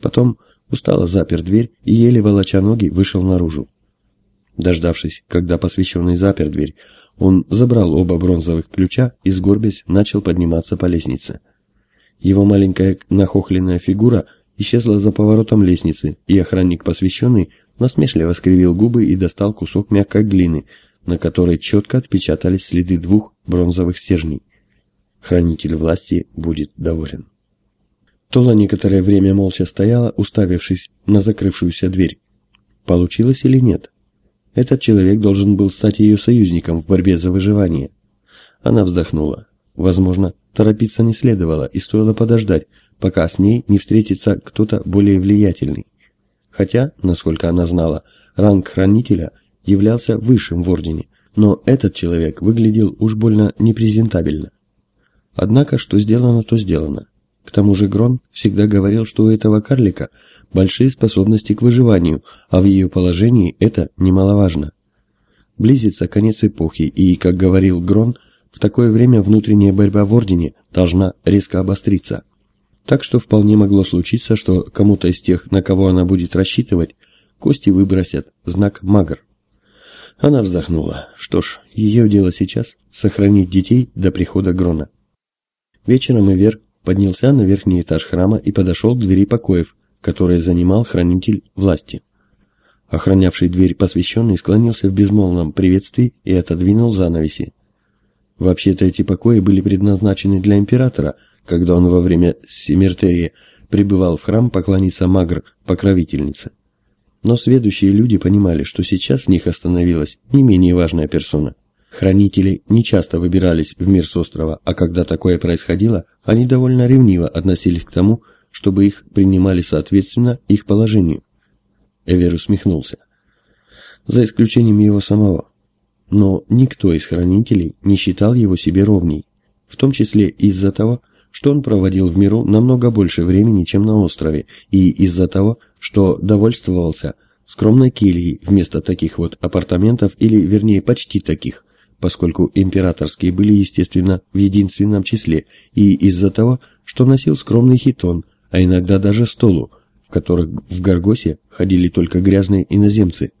Потом устало запер дверь и, еле волоча ноги, вышел наружу. Дождавшись, когда посвященный запер дверь, он забрал оба бронзовых ключа и, сгорбясь, начал подниматься по лестнице. Его маленькая нахохленная фигура исчезла за поворотом лестницы, и охранник посвященный насмешливо скривил губы и достал кусок мягкой глины, на которой четко отпечатались следы двух бронзовых стержней. Хранитель власти будет доволен. Тола некоторое время молча стояла, уставившись на закрывшуюся дверь. Получилось или нет? Этот человек должен был стать ее союзником в борьбе за выживание. Она вздохнула. Возможно, торопиться не следовало и стоило подождать, пока с ней не встретится кто-то более влиятельный. Хотя, насколько она знала, ранг хранителя являлся высшим в ордене, но этот человек выглядел уж больно непрезентабельно. Однако, что сделано, то сделано. К тому же Грон всегда говорил, что у этого карлика большие способности к выживанию, а в ее положении это немаловажно. Близится конец эпохи, и, как говорил Грон, в такое время внутренняя борьба в Ордене должна резко обостриться. Так что вполне могло случиться, что кому-то из тех, на кого она будет рассчитывать, кости выбросят знак «Магр». Она вздохнула. Что ж, ее дело сейчас – сохранить детей до прихода Грона. Вечером Ивер поднялся на верхний этаж храма и подошел к двери покоев, которые занимал хранитель власти. Охранявший дверь посвященный склонился в безмолвном приветствии и отодвинул занавеси. Вообще-то эти покои были предназначены для императора – когда он во время Семертерии прибывал в храм поклониться Магр, покровительнице. Но сведущие люди понимали, что сейчас в них остановилась не менее важная персона. Хранители не часто выбирались в мир с острова, а когда такое происходило, они довольно ревниво относились к тому, чтобы их принимали соответственно их положению. Эвер усмехнулся. За исключением его самого. Но никто из хранителей не считал его себе ровней, в том числе из-за того, что он проводил в миру намного больше времени, чем на острове, и из-за того, что довольствовался скромной кельей вместо таких вот апартаментов, или вернее почти таких, поскольку императорские были, естественно, в единственном числе, и из-за того, что носил скромный хитон, а иногда даже столу, в которых в Гаргосе ходили только грязные иноземцы.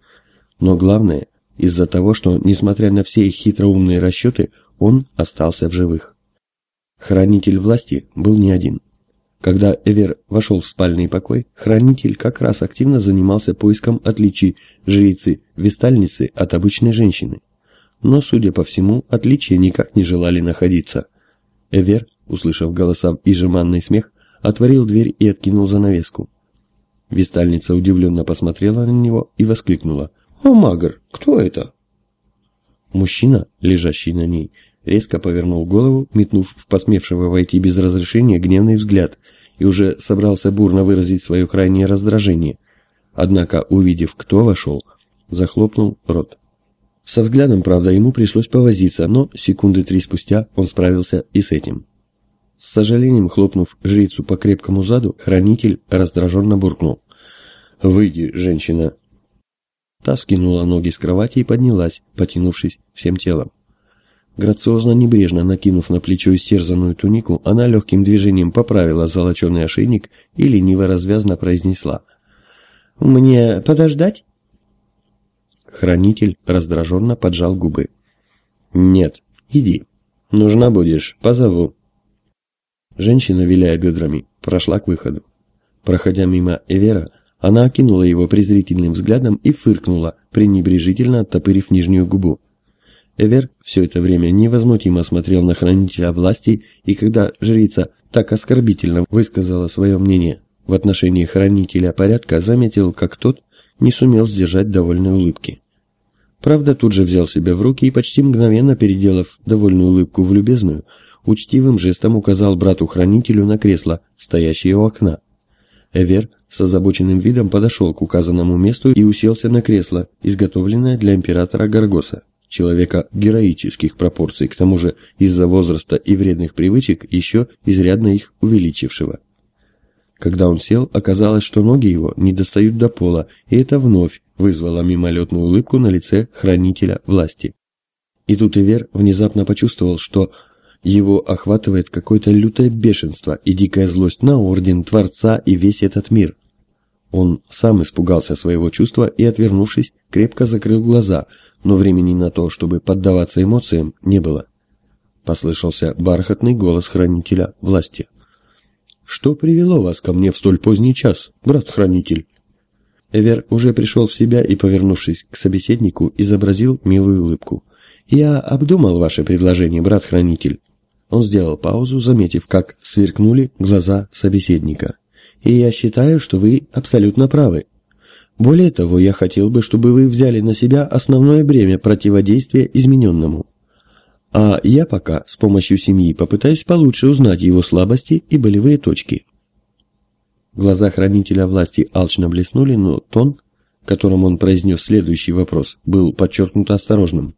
Но главное, из-за того, что, несмотря на все их хитроумные расчеты, он остался в живых. Хранитель власти был не один. Когда Эвер вошел в спальный покой, хранитель как раз активно занимался поиском отличий жрицы-вестальницы от обычной женщины. Но, судя по всему, отличия никак не желали находиться. Эвер, услышав голоса и жеманный смех, отворил дверь и откинул занавеску. Вестальница удивленно посмотрела на него и воскликнула. «О, Магр, кто это?» Мужчина, лежащий на ней, резко повернул голову, метнув в посмевшего войти без разрешения гневный взгляд, и уже собрался бурно выразить свое крайнее раздражение. Однако, увидев, кто вошел, захлопнул рот. Со взглядом, правда, ему пришлось повозиться, но секунды три спустя он справился и с этим. С сожалением хлопнув жрицу по крепкому заду, хранитель раздраженно буркнул. «Выйди, женщина!» Та скинула ноги с кровати и поднялась, потянувшись всем телом. Грациозно небрежно накинув на плечо истерзанную тунику, она легким движением поправила золоченый ошейник и лениво развязно произнесла. «Мне подождать?» Хранитель раздраженно поджал губы. «Нет, иди. Нужна будешь, позову». Женщина, виляя бедрами, прошла к выходу. Проходя мимо Эвера, она окинула его презрительным взглядом и фыркнула, пренебрежительно оттопырив нижнюю губу. Эвер все это время невозмутимо смотрел на хранителя власти, и когда жрица так оскорбительно высказала свое мнение в отношении хранителя порядка, заметил, как тот не сумел сдержать довольной улыбки. Правда, тут же взял себя в руки и почти мгновенно переделав довольную улыбку в любезную, учтивым жестом указал брату-хранителю на кресло, стоящее у окна. Эвер с озабоченным видом подошел к указанному месту и уселся на кресло, изготовленное для императора Гаргоса, человека героических пропорций, к тому же из-за возраста и вредных привычек, еще изрядно их увеличившего. Когда он сел, оказалось, что ноги его не достают до пола, и это вновь вызвало мимолетную улыбку на лице хранителя власти. И тут Ивер внезапно почувствовал, что его охватывает какое-то лютое бешенство и дикая злость на Орден, Творца и весь этот мир. Он сам испугался своего чувства и, отвернувшись, крепко закрыл глаза, но времени на то, чтобы поддаваться эмоциям, не было. Послышался бархатный голос хранителя власти. «Что привело вас ко мне в столь поздний час, брат-хранитель?» Эвер уже пришел в себя и, повернувшись к собеседнику, изобразил милую улыбку. «Я обдумал ваше предложение, брат-хранитель. Он сделал паузу, заметив, как сверкнули глаза собеседника. «И я считаю, что вы абсолютно правы. Более того, я хотел бы, чтобы вы взяли на себя основное бремя противодействия измененному. А я пока с помощью семьи попытаюсь получше узнать его слабости и болевые точки». Глаза хранителя власти алчно блеснули, но тон, которым он произнес следующий вопрос, был подчеркнуто осторожным.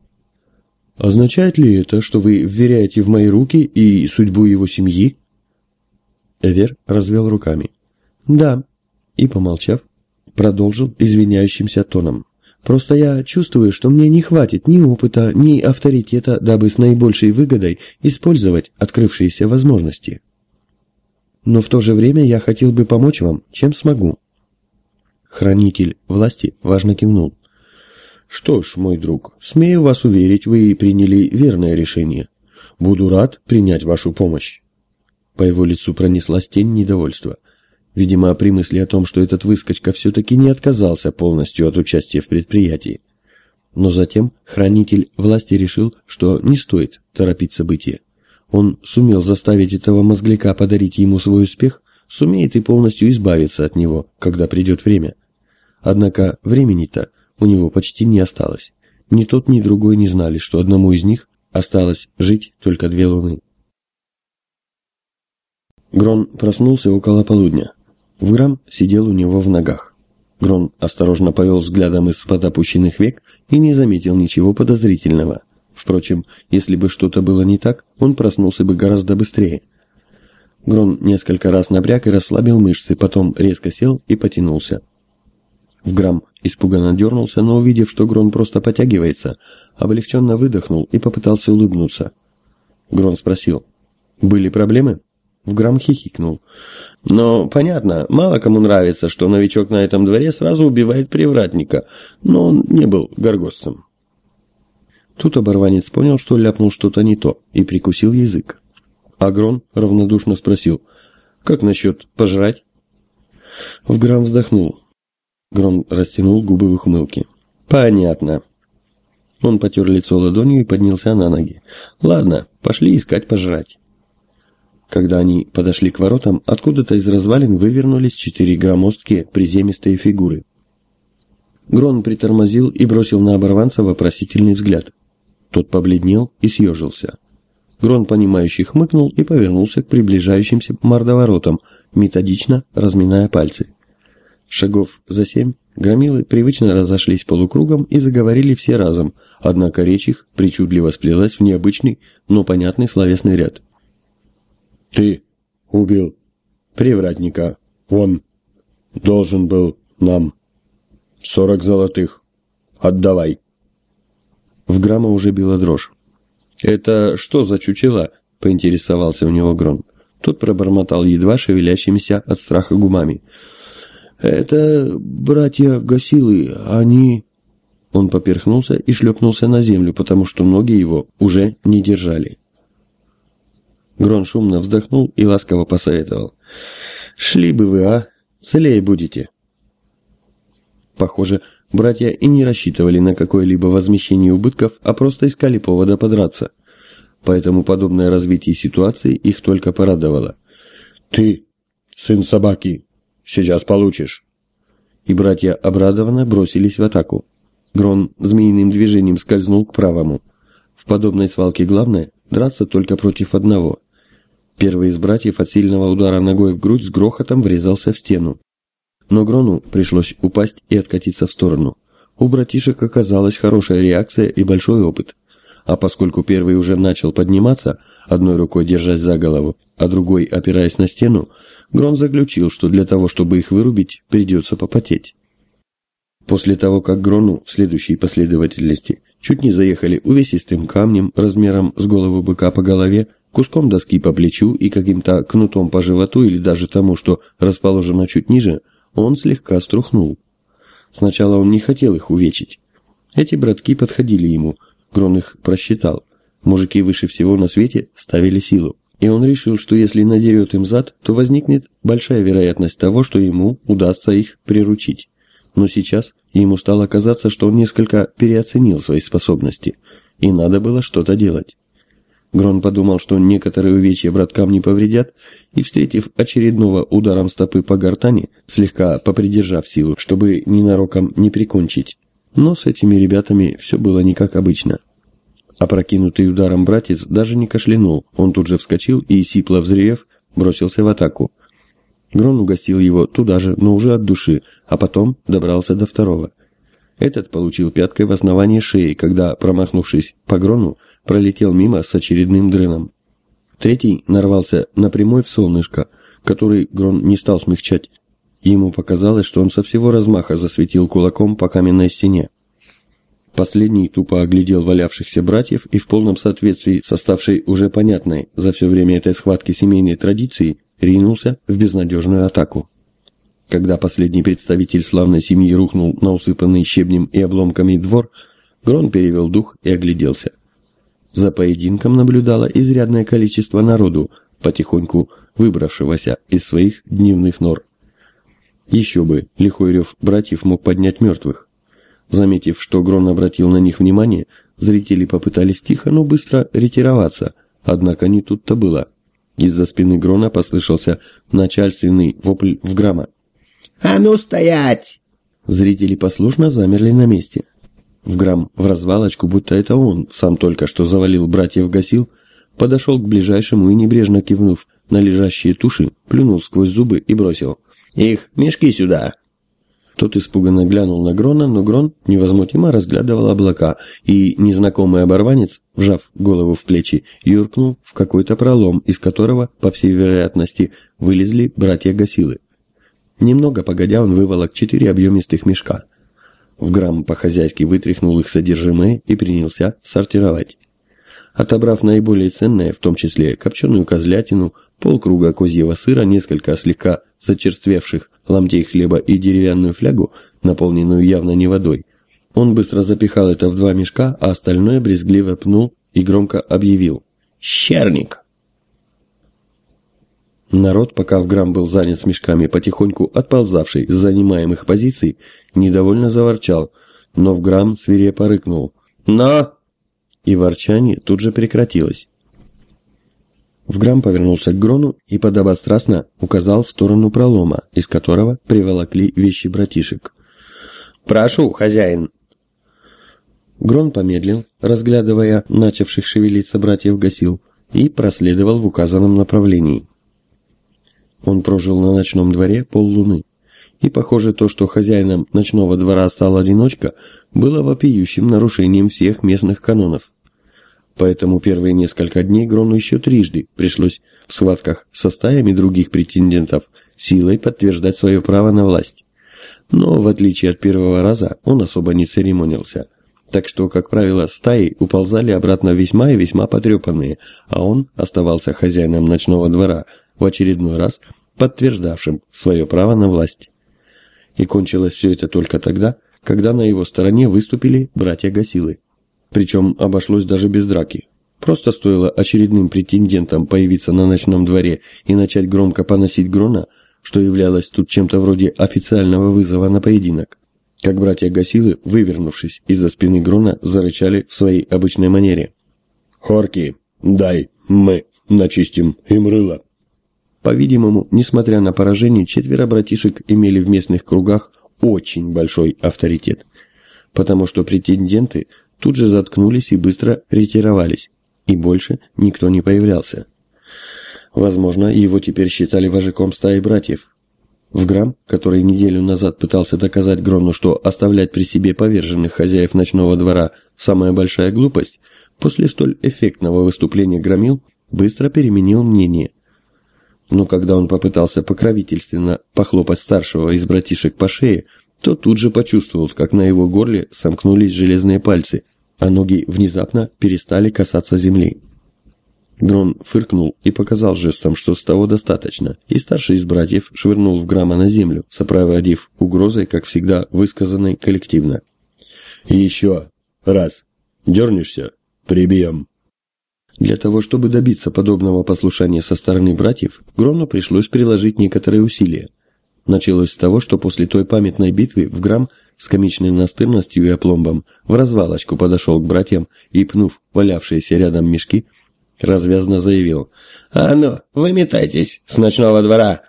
Означает ли это, что вы вверяете в мои руки и судьбу его семьи? Эвер развел руками. Да. И, помолчав, продолжил извиняющимся тоном. Просто я чувствую, что мне не хватит ни опыта, ни авторитета, дабы с наибольшей выгодой использовать открывшиеся возможности. Но в то же время я хотел бы помочь вам, чем смогу. Хранитель власти важно кивнул. Что ж, мой друг, смею вас уверить, вы приняли верное решение. Буду рад принять вашу помощь. По его лицу пронеслась тень недовольства. Видимо, при мысли о том, что этот выскочка все-таки не отказался полностью от участия в предприятии. Но затем хранитель власти решил, что не стоит торопить события. Он сумел заставить этого мозгляка подарить ему свой успех, сумеет и полностью избавиться от него, когда придет время. Однако времени-то у него почти не осталось. ни тот, ни другой не знали, что одному из них осталось жить только две луны. Грон проснулся около полудня. Вграм сидел у него в ногах. Грон осторожно повел взглядом из-под опущенных век и не заметил ничего подозрительного. Впрочем, если бы что-то было не так, он проснулся бы гораздо быстрее. Грон несколько раз напряг и расслабил мышцы, потом резко сел и потянулся. Вграм испуганно дернулся, но увидев, что Грон просто потягивается, облегченно выдохнул и попытался улыбнуться. Грон спросил, «Были проблемы?» Вграм хихикнул. Но, понятно, мало кому нравится, что новичок на этом дворе сразу убивает привратника, но он не был горгостцем. Тут оборванец понял, что ляпнул что-то не то, и прикусил язык. Агрон равнодушно спросил, «Как насчет пожрать?» Вграм вздохнул. Грон растянул губы в ухмылке. «Понятно». Он потер лицо ладонью и поднялся на ноги. «Ладно, пошли искать пожрать». Когда они подошли к воротам, откуда-то из развалин вывернулись четыре громоздкие приземистые фигуры. Грон притормозил и бросил на оборванца вопросительный взгляд. Тот побледнел и съежился. Грон, понимающий, хмыкнул и повернулся к приближающимся мордоворотам, методично разминая пальцы. Шагов за семь громилы привычно разошлись полукругом и заговорили все разом, однако речь их причудливо сплелась в необычный, но понятный словесный ряд. Ты убил привратника. Он должен был нам сорок золотых. Отдавай. В грамма уже била дрожь. «Это что за чучела?» — поинтересовался у него Грон. Тот пробормотал едва шевелящимися от страха губами. «Это братья Гасилы, они...» Он поперхнулся и шлепнулся на землю, потому что ноги его уже не держали. Грон шумно вздохнул и ласково посоветовал. «Шли бы вы, а? Целее будете». Похоже, братья и не рассчитывали на какое-либо возмещение убытков, а просто искали повода подраться. Поэтому подобное развитие ситуации их только порадовало. «Ты, сын собаки, сейчас получишь!» И братья обрадованно бросились в атаку. Грон змеиным движением скользнул к правому. В подобной свалке главное – драться только против одного – Первый из братьев от сильного удара ногой в грудь с грохотом врезался в стену. Но Грону пришлось упасть и откатиться в сторону. У братишек оказалась хорошая реакция и большой опыт. А поскольку первый уже начал подниматься, одной рукой держась за голову, а другой опираясь на стену, Грон заключил, что для того, чтобы их вырубить, придется попотеть. После того, как Грону в следующей последовательности чуть не заехали увесистым камнем размером с голову быка по голове, куском доски по плечу и каким-то кнутом по животу или даже тому, что расположено чуть ниже, он слегка струхнул. Сначала он не хотел их увечить. Эти братки подходили ему, Грон их просчитал. Мужики выше всего на свете ставили силу. И он решил, что если надерет им зад, то возникнет большая вероятность того, что ему удастся их приручить. Но сейчас ему стало казаться, что он несколько переоценил свои способности, и надо было что-то делать. Грон подумал, что некоторые увечья браткам не повредят, и, встретив очередного ударом стопы по гортани, слегка попридержав силу, чтобы ненароком не прикончить. Но с этими ребятами все было не как обычно. Опрокинутый ударом братец даже не кашлянул, он тут же вскочил и, сипло взревев, бросился в атаку. Грон угостил его туда же, но уже от души, а потом добрался до второго. Этот получил пяткой в основании шеи, когда, промахнувшись по Грону, пролетел мимо с очередным дрыном. Третий нарвался на прямой в солнышко, который Грон не стал смягчать. Ему показалось, что он со всего размаха засветил кулаком по каменной стене. Последний тупо оглядел валявшихся братьев и в полном соответствии с оставшей уже понятной за все время этой схватки семейной традиции ринулся в безнадежную атаку. Когда последний представитель славной семьи рухнул на усыпанный щебнем и обломками двор, Грон перевел дух и огляделся. За поединком наблюдало изрядное количество народу, потихоньку выбравшегося из своих дневных нор. Еще бы, лихой рев братьев мог поднять мертвых. Заметив, что Грон обратил на них внимание, зрители попытались тихо, но быстро ретироваться, однако не тут-то было. Из-за спины Грона послышался начальственный вопль в грамма. «А ну стоять!» Зрители послушно замерли на месте. Вграм в развалочку, будто это он, сам только что завалил братьев гасил, подошел к ближайшему и, небрежно кивнув на лежащие туши, плюнул сквозь зубы и бросил. «Их, мешки сюда!» Тот испуганно глянул на Грона, но Грон невозмутимо разглядывал облака, и незнакомый оборванец, вжав голову в плечи, юркнул в какой-то пролом, из которого, по всей вероятности, вылезли братья Гасилы. Немного погодя он выволок четыре объемистых мешка. В грамм по-хозяйски вытряхнул их содержимое и принялся сортировать. Отобрав наиболее ценное, в том числе копченую козлятину, полкруга козьего сыра, несколько слегка зачерствевших ломтей хлеба и деревянную флягу, наполненную явно не водой, он быстро запихал это в два мешка, а остальное брезгливо пнул и громко объявил «Щерник!». Народ, пока в грамм был занят с мешками, потихоньку отползавший с занимаемых позиций, недовольно заворчал, но в грамм свирепо рыкнул «Но!» и ворчание тут же прекратилось. Вграм повернулся к Грону и подобострастно указал в сторону пролома, из которого приволокли вещи братишек. «Прошу, хозяин!» Грон помедлил, разглядывая начавших шевелиться братьев Гасил, и проследовал в указанном направлении. Он прожил на ночном дворе поллуны, и, похоже, то, что хозяином ночного двора стал одиночка, было вопиющим нарушением всех местных канонов. Поэтому первые несколько дней Грону еще трижды пришлось в схватках со стаями других претендентов силой подтверждать свое право на власть. Но, в отличие от первого раза, он особо не церемонился. Так что, как правило, стаи уползали обратно весьма и весьма потрепанные, а он оставался хозяином ночного двора, в очередной раз подтверждавшим свое право на власть. И кончилось все это только тогда, когда на его стороне выступили братья Гасилы. Причем обошлось даже без драки. Просто стоило очередным претендентам появиться на ночном дворе и начать громко поносить Грона, что являлось тут чем-то вроде официального вызова на поединок. Как братья Гасилы, вывернувшись из-за спины Грона, зарычали в своей обычной манере. «Хорки, дай, мы начистим им рыло». По-видимому, несмотря на поражение, четверо братишек имели в местных кругах очень большой авторитет, потому что претенденты тут же заткнулись и быстро ретировались, и больше никто не появлялся. Возможно, его теперь считали вожаком стаи братьев. В Грамм, который неделю назад пытался доказать Грону, что оставлять при себе поверженных хозяев ночного двора – самая большая глупость, после столь эффектного выступления Громил быстро переменил мнение. Но когда он попытался покровительственно похлопать старшего из братишек по шее, то тут же почувствовал, как на его горле сомкнулись железные пальцы, а ноги внезапно перестали касаться земли. Дрон фыркнул и показал жестом, что с того достаточно, и старший из братьев швырнул в грамма на землю, сопроводив угрозой, как всегда, высказанной коллективно. «И еще раз дернешься, прибьем». Для того, чтобы добиться подобного послушания со стороны братьев, Грону пришлось приложить некоторые усилия. Началось с того, что после той памятной битвы в Грам с комичной настырностью и опломбом в развалочку подошел к братьям и, пнув валявшиеся рядом мешки, развязно заявил «А ну, выметайтесь с ночного двора!»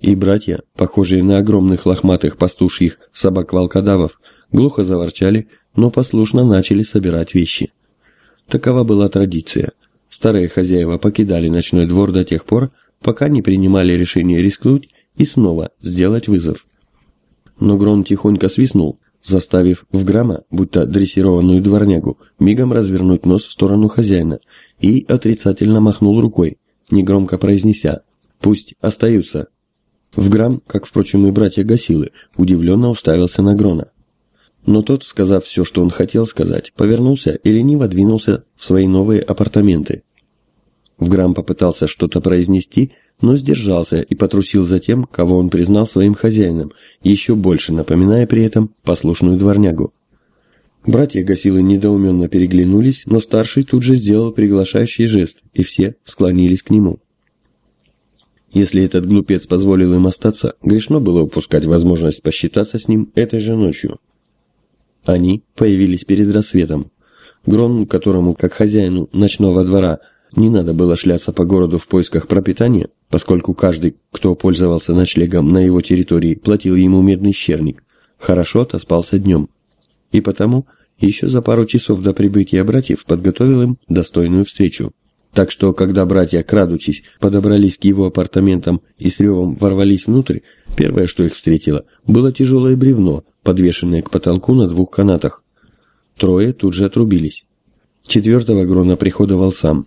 И братья, похожие на огромных лохматых пастушьих собак-волкодавов, глухо заворчали, но послушно начали собирать вещи. Такова была традиция. Старые хозяева покидали ночной двор до тех пор, пока не принимали решение рискнуть и снова сделать вызов. Но Грон тихонько свистнул, заставив в грамма, будто дрессированную дворнягу, мигом развернуть нос в сторону хозяина и отрицательно махнул рукой, негромко произнеся «Пусть остаются». В грамм, как, впрочем, и братья Гасилы, удивленно уставился на Грона. Но тот, сказав все, что он хотел сказать, повернулся и лениво двинулся в свои новые апартаменты. В грамм попытался что-то произнести, но сдержался и потрусил за тем, кого он признал своим хозяином, еще больше напоминая при этом послушную дворнягу. Братья Гасилы недоуменно переглянулись, но старший тут же сделал приглашающий жест, и все склонились к нему. Если этот глупец позволил им остаться, грешно было упускать возможность посчитаться с ним этой же ночью. Они появились перед рассветом. Грон, которому, как хозяину ночного двора, не надо было шляться по городу в поисках пропитания, поскольку каждый, кто пользовался ночлегом на его территории, платил ему медный щерник. Хорошо отоспался днем. и потому еще за пару часов до прибытия братьев подготовил им достойную встречу. Так что, когда братья, крадучись, подобрались к его апартаментам и с ревом ворвались внутрь, первое, что их встретило, было тяжелое бревно, подвешенное к потолку на двух канатах. Трое тут же отрубились. Четвертого Грона приходовал сам.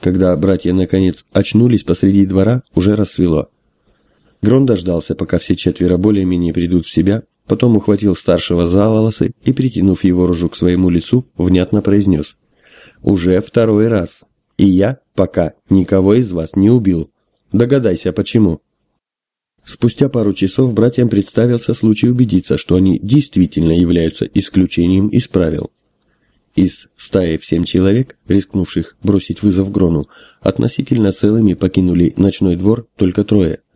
Когда братья, наконец, очнулись посреди двора, уже рассвело. Грон дождался, пока все четверо более-менее придут в себя, потом ухватил старшего за волосы и, притянув его ружу к своему лицу, внятно произнес. «Уже второй раз. И я пока никого из вас не убил. Догадайся, почему». Спустя пару часов братьям представился случай убедиться, что они действительно являются исключением из правил. Из стаи в семь человек, рискнувших бросить вызов Грону, относительно целыми покинули ночной двор только трое –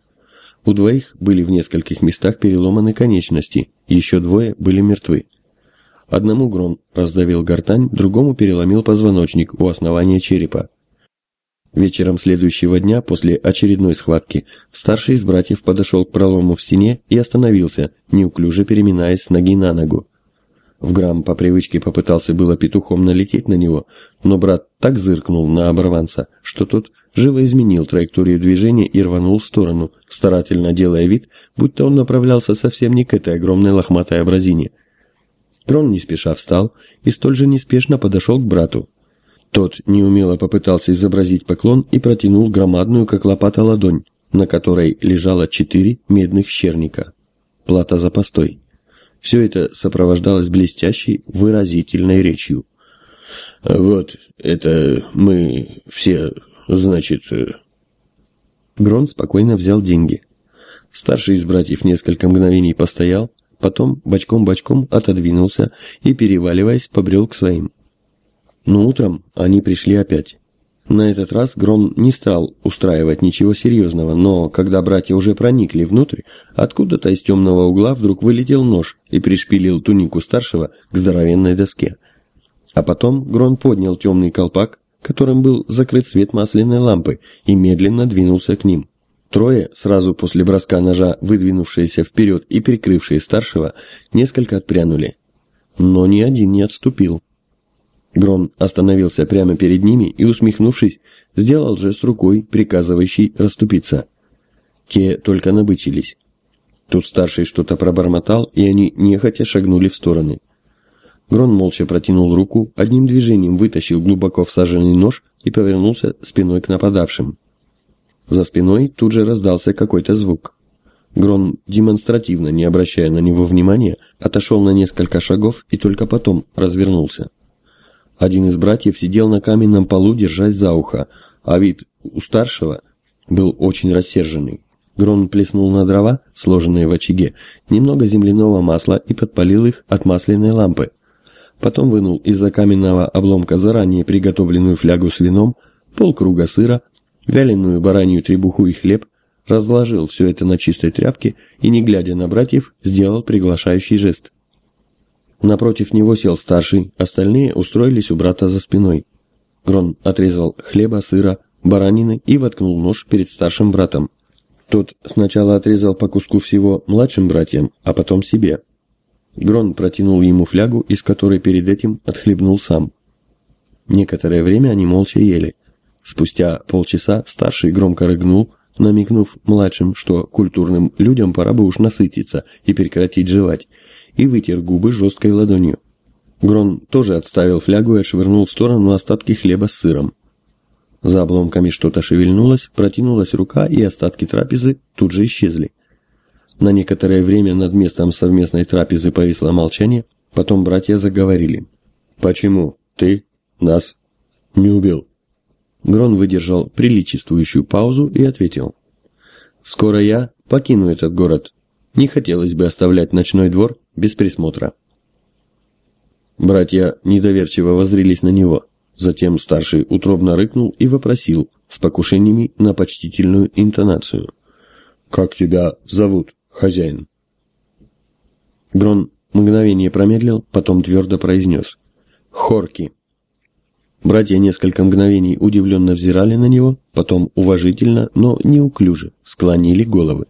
у двоих были в нескольких местах переломаны конечности, еще двое были мертвы. Одному гром раздавил гортань, другому переломил позвоночник у основания черепа. Вечером следующего дня, после очередной схватки, старший из братьев подошел к пролому в стене и остановился, неуклюже переминаясь с ноги на ногу. В грамм по привычке попытался было петухом налететь на него, но брат так зыркнул на оборванца, что тот живо изменил траекторию движения и рванул в сторону, старательно делая вид, будто он направлялся совсем не к этой огромной лохматой абразине. Крон не спеша встал и столь же неспешно подошел к брату. Тот неумело попытался изобразить поклон и протянул громадную, как лопата, ладонь, на которой лежало четыре медных щерника. Плата за постой. Все это сопровождалось блестящей, выразительной речью. «Вот, это мы все, значит...» э, Грон спокойно взял деньги. Старший из братьев несколько мгновений постоял, потом бочком-бочком отодвинулся и, переваливаясь, побрел к своим. Но утром они пришли опять. На этот раз Грон не стал устраивать ничего серьезного, но когда братья уже проникли внутрь, откуда-то из темного угла вдруг вылетел нож и пришпилил тунику старшего к здоровенной доске. А потом Грон поднял темный колпак, которым был закрыт свет масляной лампы, и медленно двинулся к ним. Трое, сразу после броска ножа, выдвинувшиеся вперед и прикрывшие старшего, несколько отпрянули. Но ни один не отступил. Грон остановился прямо перед ними и, усмехнувшись, сделал жест рукой, приказывающий расступиться. Те только набычились. Тут старший что-то пробормотал, и они нехотя шагнули в стороны. Грон молча протянул руку, одним движением вытащил глубоко всаженный нож и повернулся спиной к нападавшим. За спиной тут же раздался какой-то звук. Грон, демонстративно не обращая на него внимания, отошел на несколько шагов и только потом развернулся. Один из братьев сидел на каменном полу, держась за ухо, а вид у старшего был очень рассерженный. Грон плеснул на дрова, сложенные в очаге, немного земляного масла и подпалил их от масляной лампы. Потом вынул из-за каменного обломка заранее приготовленную флягу с вином, полкруга сыра, вяленую баранью требуху и хлеб, разложил все это на чистой тряпке и, не глядя на братьев, сделал приглашающий жест. Напротив него сел старший, остальные устроились у брата за спиной. Грон отрезал хлеба, сыра, баранины и воткнул нож перед старшим братом. Тот сначала отрезал по куску всего младшим братьям, а потом себе. Грон протянул ему флягу, из которой перед этим отхлебнул сам. Некоторое время они молча ели. Спустя полчаса старший громко рыгнул, намекнув младшим, что культурным людям пора бы уж насытиться и прекратить жевать, и вытер губы жесткой ладонью. Грон тоже отставил флягу и отшвырнул в сторону остатки хлеба с сыром. За обломками что-то шевельнулось, протянулась рука, и остатки трапезы тут же исчезли. На некоторое время над местом совместной трапезы повисло молчание, потом братья заговорили. «Почему ты нас не убил?» Грон выдержал приличествующую паузу и ответил. «Скоро я покину этот город. Не хотелось бы оставлять ночной двор без присмотра. Братья недоверчиво воззрились на него. Затем старший утробно рыкнул и вопросил с покушениями на почтительную интонацию. «Как тебя зовут, хозяин?» Грон мгновение промедлил, потом твердо произнес. «Хорки». Братья несколько мгновений удивленно взирали на него, потом уважительно, но неуклюже склонили головы.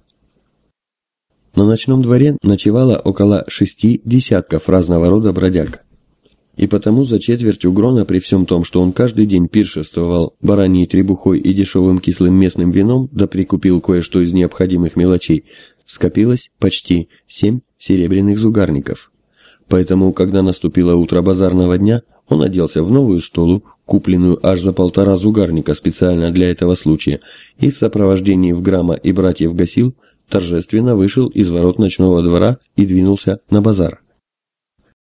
На ночном дворе ночевало около шести десятков разного рода бродяг. И потому за четверть угрона при всем том, что он каждый день пиршествовал бараньей требухой и дешевым кислым местным вином, да прикупил кое-что из необходимых мелочей, скопилось почти семь серебряных зугарников. Поэтому, когда наступило утро базарного дня, он оделся в новую столу, купленную аж за полтора зугарника специально для этого случая, и в сопровождении Вграма и братьев Гасил торжественно вышел из ворот ночного двора и двинулся на базар.